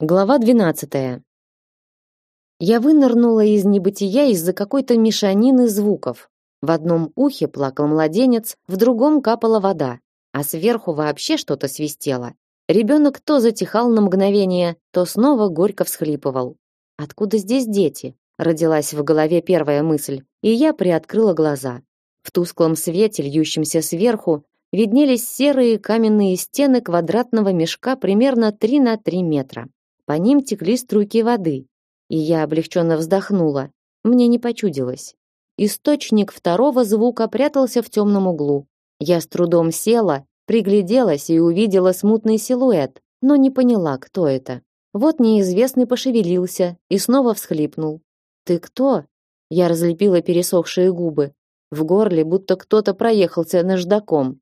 Глава 12. Я вынырнула из небытия из-за какой-то мешанины звуков. В одном ухе плакал младенец, в другом капала вода, а сверху вообще что-то свистело. Ребенок то затихал на мгновение, то снова горько всхлипывал. Откуда здесь дети? Родилась в голове первая мысль, и я приоткрыла глаза. В тусклом свете, льющемся сверху, виднелись серые каменные стены квадратного мешка примерно 3 на 3 метра. По ним текли струйки воды, и я облегченно вздохнула. Мне не почудилось. Источник второго звука прятался в темном углу. Я с трудом села, пригляделась и увидела смутный силуэт, но не поняла, кто это. Вот неизвестный пошевелился и снова всхлипнул. «Ты кто?» Я разлепила пересохшие губы. В горле будто кто-то проехался наждаком.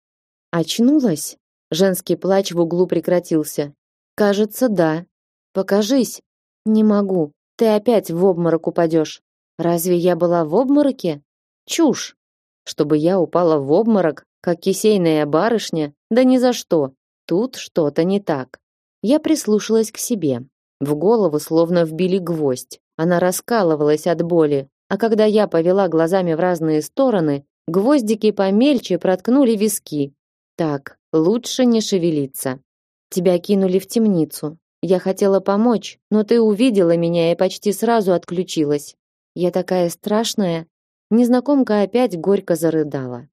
Очнулась? Женский плач в углу прекратился. Кажется, да. Покажись. Не могу. Ты опять в обморок упадешь. Разве я была в обмороке? Чушь. Чтобы я упала в обморок, как кисейная барышня, да ни за что. Тут что-то не так. Я прислушалась к себе. В голову словно вбили гвоздь. Она раскалывалась от боли, а когда я повела глазами в разные стороны, гвоздики помельче проткнули виски. Так, лучше не шевелиться. Тебя кинули в темницу. Я хотела помочь, но ты увидела меня и почти сразу отключилась. Я такая страшная. Незнакомка опять горько зарыдала.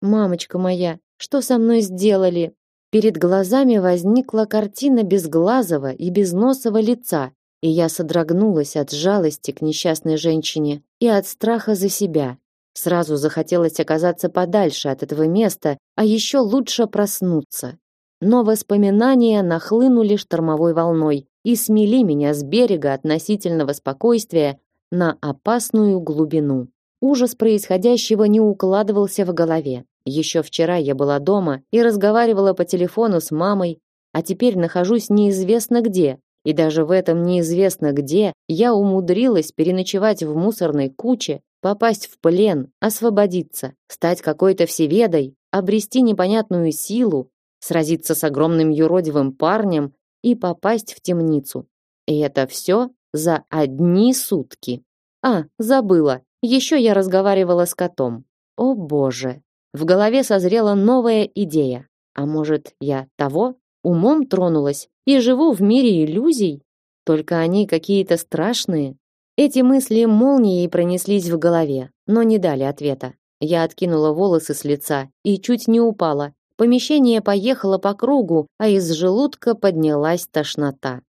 Мамочка моя, что со мной сделали? Перед глазами возникла картина безглазого и безносого лица, и я содрогнулась от жалости к несчастной женщине и от страха за себя. Сразу захотелось оказаться подальше от этого места, а еще лучше проснуться но воспоминания нахлынули штормовой волной и смели меня с берега относительного спокойствия на опасную глубину. Ужас происходящего не укладывался в голове. Еще вчера я была дома и разговаривала по телефону с мамой, а теперь нахожусь неизвестно где. И даже в этом неизвестно где я умудрилась переночевать в мусорной куче, попасть в плен, освободиться, стать какой-то всеведой, обрести непонятную силу, сразиться с огромным юродивым парнем и попасть в темницу. И это все за одни сутки. А, забыла. Еще я разговаривала с котом. О, боже. В голове созрела новая идея. А может, я того умом тронулась и живу в мире иллюзий? Только они какие-то страшные. Эти мысли молнией пронеслись в голове, но не дали ответа. Я откинула волосы с лица и чуть не упала, Помещение поехало по кругу, а из желудка поднялась тошнота.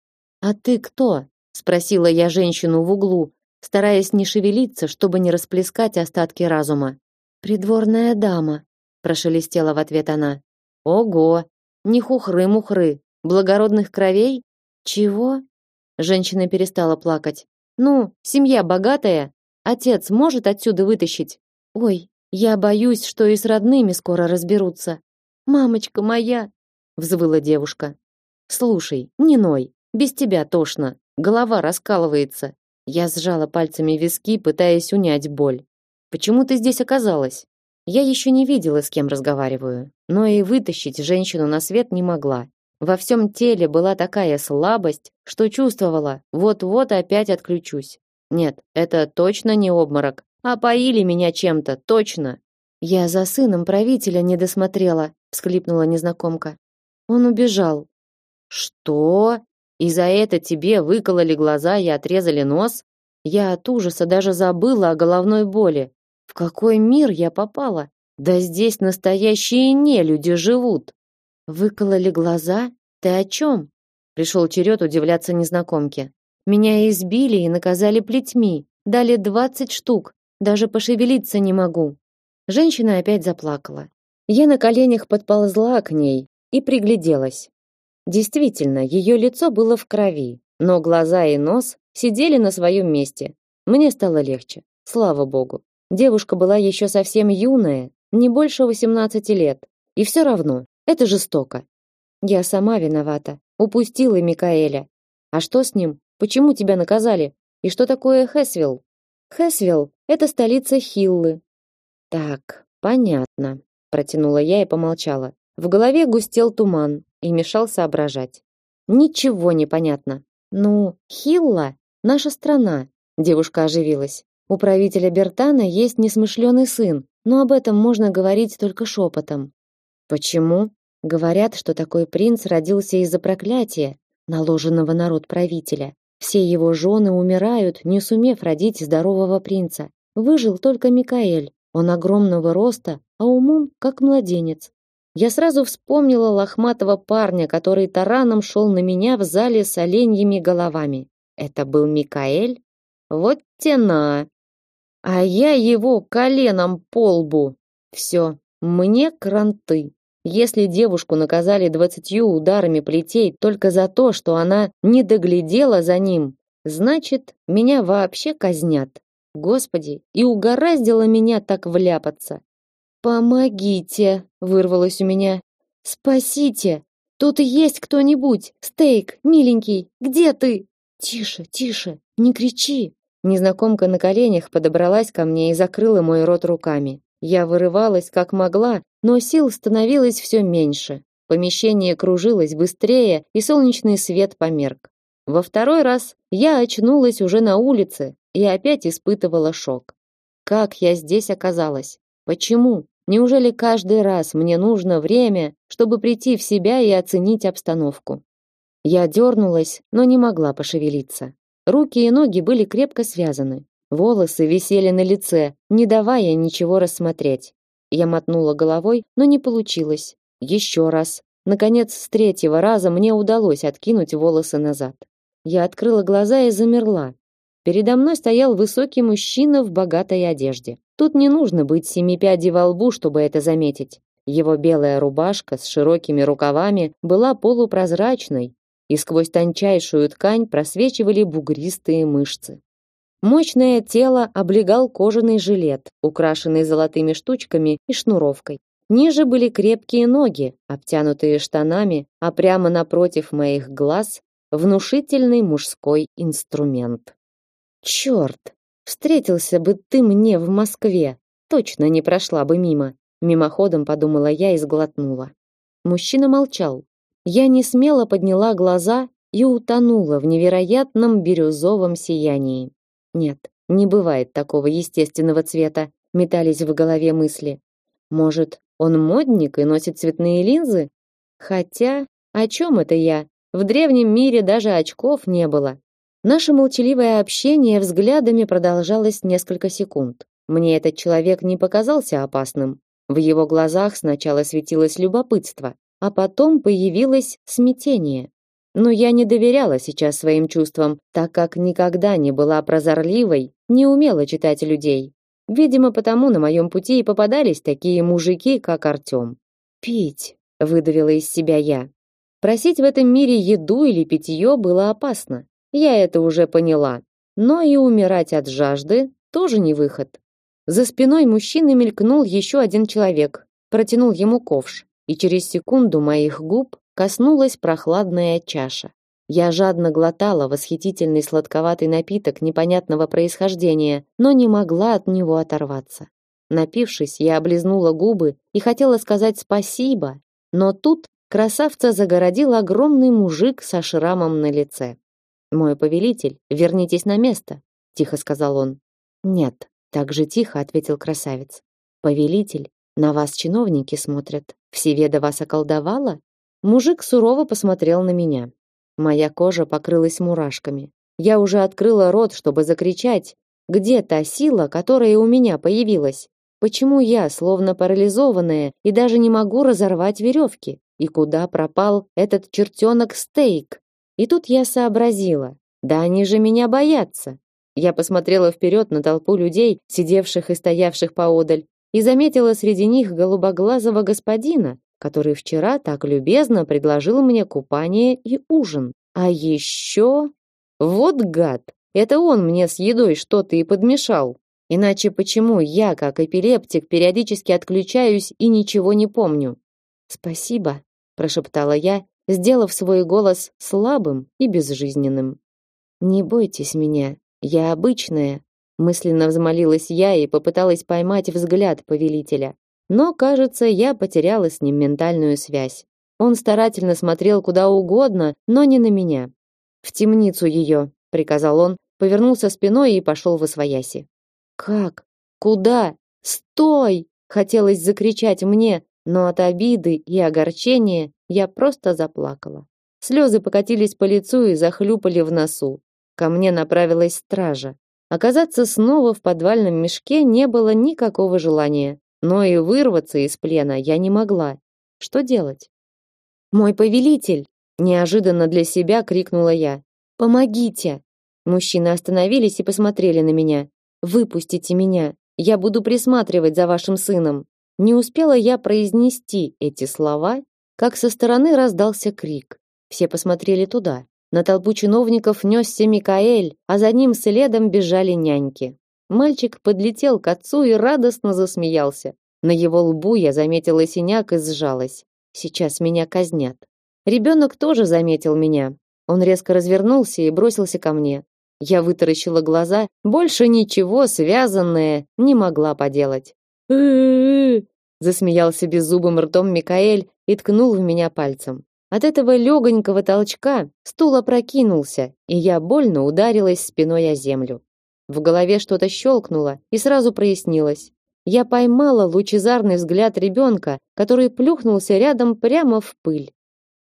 «А ты кто?» — спросила я женщину в углу, стараясь не шевелиться, чтобы не расплескать остатки разума. «Придворная дама», — прошелестела в ответ она. «Ого! Не хухры-мухры! Благородных кровей? Чего?» Женщина перестала плакать. «Ну, семья богатая. Отец может отсюда вытащить?» «Ой, я боюсь, что и с родными скоро разберутся. Мамочка моя, взвыла девушка. Слушай, не ной, без тебя тошно, голова раскалывается. Я сжала пальцами виски, пытаясь унять боль. Почему ты здесь оказалась? Я еще не видела, с кем разговариваю, но и вытащить женщину на свет не могла. Во всем теле была такая слабость, что чувствовала, вот-вот опять отключусь. Нет, это точно не обморок, а поили меня чем-то, точно. Я за сыном правителя не досмотрела, всхлипнула незнакомка. Он убежал. Что? И за это тебе выкололи глаза и отрезали нос? Я от ужаса даже забыла о головной боли. В какой мир я попала? Да здесь настоящие нелюди живут. Выкололи глаза? Ты о чем? Пришел черед удивляться незнакомке. Меня избили и наказали плетьми, дали двадцать штук, даже пошевелиться не могу. Женщина опять заплакала. Я на коленях подползла к ней и пригляделась. Действительно, ее лицо было в крови, но глаза и нос сидели на своем месте. Мне стало легче. Слава богу. Девушка была еще совсем юная, не больше 18 лет. И все равно, это жестоко. Я сама виновата. Упустила Микаэля. А что с ним? Почему тебя наказали? И что такое Хэсвилл? Хэсвилл – это столица Хиллы, так, понятно, протянула я и помолчала. В голове густел туман и мешал соображать. Ничего не понятно. Ну, Хилла наша страна. Девушка оживилась. У правителя Бертана есть несмышленый сын, но об этом можно говорить только шепотом. Почему? Говорят, что такой принц родился из-за проклятия, наложенного на род правителя. Все его жены умирают, не сумев родить здорового принца. Выжил только Микаэль. Он огромного роста, а умом как младенец. Я сразу вспомнила лохматого парня, который тараном шел на меня в зале с оленьими головами. Это был Микаэль? Вот тена. А я его коленом по лбу. Все, мне кранты. Если девушку наказали двадцатью ударами плетей только за то, что она не доглядела за ним, значит, меня вообще казнят. Господи, и угораздило меня так вляпаться. Помогите, вырвалось у меня. Спасите. Тут есть кто-нибудь? Стейк, миленький, где ты? Тише, тише, не кричи. Незнакомка на коленях подобралась ко мне и закрыла мой рот руками. Я вырывалась как могла, но сил становилось все меньше. Помещение кружилось быстрее, и солнечный свет померк. Во второй раз я очнулась уже на улице и опять испытывала шок. Как я здесь оказалась? Почему? Неужели каждый раз мне нужно время, чтобы прийти в себя и оценить обстановку? Я дернулась, но не могла пошевелиться. Руки и ноги были крепко связаны. Волосы висели на лице, не давая ничего рассмотреть. Я мотнула головой, но не получилось. Еще раз. Наконец, с третьего раза мне удалось откинуть волосы назад. Я открыла глаза и замерла. Передо мной стоял высокий мужчина в богатой одежде. Тут не нужно быть семи пядей во лбу, чтобы это заметить. Его белая рубашка с широкими рукавами была полупрозрачной, и сквозь тончайшую ткань просвечивали бугристые мышцы. Мощное тело облегал кожаный жилет, украшенный золотыми штучками и шнуровкой. Ниже были крепкие ноги, обтянутые штанами, а прямо напротив моих глаз внушительный мужской инструмент. Черт! Встретился бы ты мне в Москве, точно не прошла бы мимо. Мимоходом подумала я и сглотнула. Мужчина молчал. Я не смело подняла глаза и утонула в невероятном бирюзовом сиянии. Нет, не бывает такого естественного цвета, метались в голове мысли. Может, он модник и носит цветные линзы? Хотя, о чем это я? В древнем мире даже очков не было. Наше молчаливое общение взглядами продолжалось несколько секунд. Мне этот человек не показался опасным. В его глазах сначала светилось любопытство, а потом появилось смятение. Но я не доверяла сейчас своим чувствам, так как никогда не была прозорливой, не умела читать людей. Видимо, потому на моем пути и попадались такие мужики, как Артём. «Пить», — выдавила из себя я. Просить в этом мире еду или питье было опасно. Я это уже поняла. Но и умирать от жажды тоже не выход. За спиной мужчины мелькнул еще один человек, протянул ему ковш, и через секунду моих губ коснулась прохладная чаша. Я жадно глотала восхитительный сладковатый напиток непонятного происхождения, но не могла от него оторваться. Напившись, я облизнула губы и хотела сказать спасибо, но тут красавца загородил огромный мужик со шрамом на лице. Мой повелитель, вернитесь на место, тихо сказал он. Нет, так же тихо ответил красавец. Повелитель, на вас чиновники смотрят. Всеведа вас околдовала? Мужик сурово посмотрел на меня. Моя кожа покрылась мурашками. Я уже открыла рот, чтобы закричать: "Где та сила, которая у меня появилась? Почему я, словно парализованная, и даже не могу разорвать веревки? И куда пропал этот чертенок Стейк?" И тут я сообразила: да они же меня боятся. Я посмотрела вперед на толпу людей, сидевших и стоявших поодаль, и заметила среди них голубоглазого господина, который вчера так любезно предложил мне купание и ужин. А еще... Вот гад! Это он мне с едой что-то и подмешал. Иначе почему я, как эпилептик, периодически отключаюсь и ничего не помню? Спасибо, прошептала я, сделав свой голос слабым и безжизненным. Не бойтесь меня, я обычная, мысленно взмолилась я и попыталась поймать взгляд повелителя. Но, кажется, я потеряла с ним ментальную связь. Он старательно смотрел куда угодно, но не на меня. В темницу ее, приказал он, повернулся спиной и пошел в освояси. Как? Куда? Стой! Хотелось закричать мне, но от обиды и огорчения я просто заплакала. Слезы покатились по лицу и захлюпали в носу. Ко мне направилась стража. Оказаться снова в подвальном мешке не было никакого желания, но и вырваться из плена я не могла. Что делать? Мой повелитель, неожиданно для себя крикнула я. Помогите! Мужчины остановились и посмотрели на меня. Выпустите меня. Я буду присматривать за вашим сыном. Не успела я произнести эти слова, как со стороны раздался крик. Все посмотрели туда. На толпу чиновников несся Микаэль, а за ним следом бежали няньки. Мальчик подлетел к отцу и радостно засмеялся. На его лбу я заметила синяк и сжалась. Сейчас меня казнят. Ребенок тоже заметил меня. Он резко развернулся и бросился ко мне. Я вытаращила глаза, больше ничего связанное не могла поделать. Засмеялся беззубым ртом Микаэль и ткнул в меня пальцем. От этого легонького толчка стул опрокинулся, и я больно ударилась спиной о землю. В голове что-то щелкнуло, и сразу прояснилось. Я поймала лучезарный взгляд ребенка, который плюхнулся рядом прямо в пыль.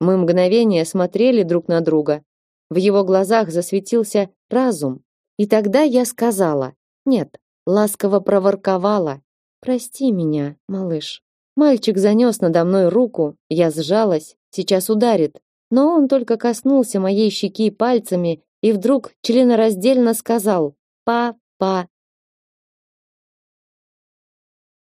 Мы мгновение смотрели друг на друга, в его глазах засветился разум. И тогда я сказала: "Нет", ласково проворковала: "Прости меня, малыш". Мальчик занес надо мной руку, я сжалась, сейчас ударит. Но он только коснулся моей щеки пальцами и вдруг членораздельно сказал: "Па-па".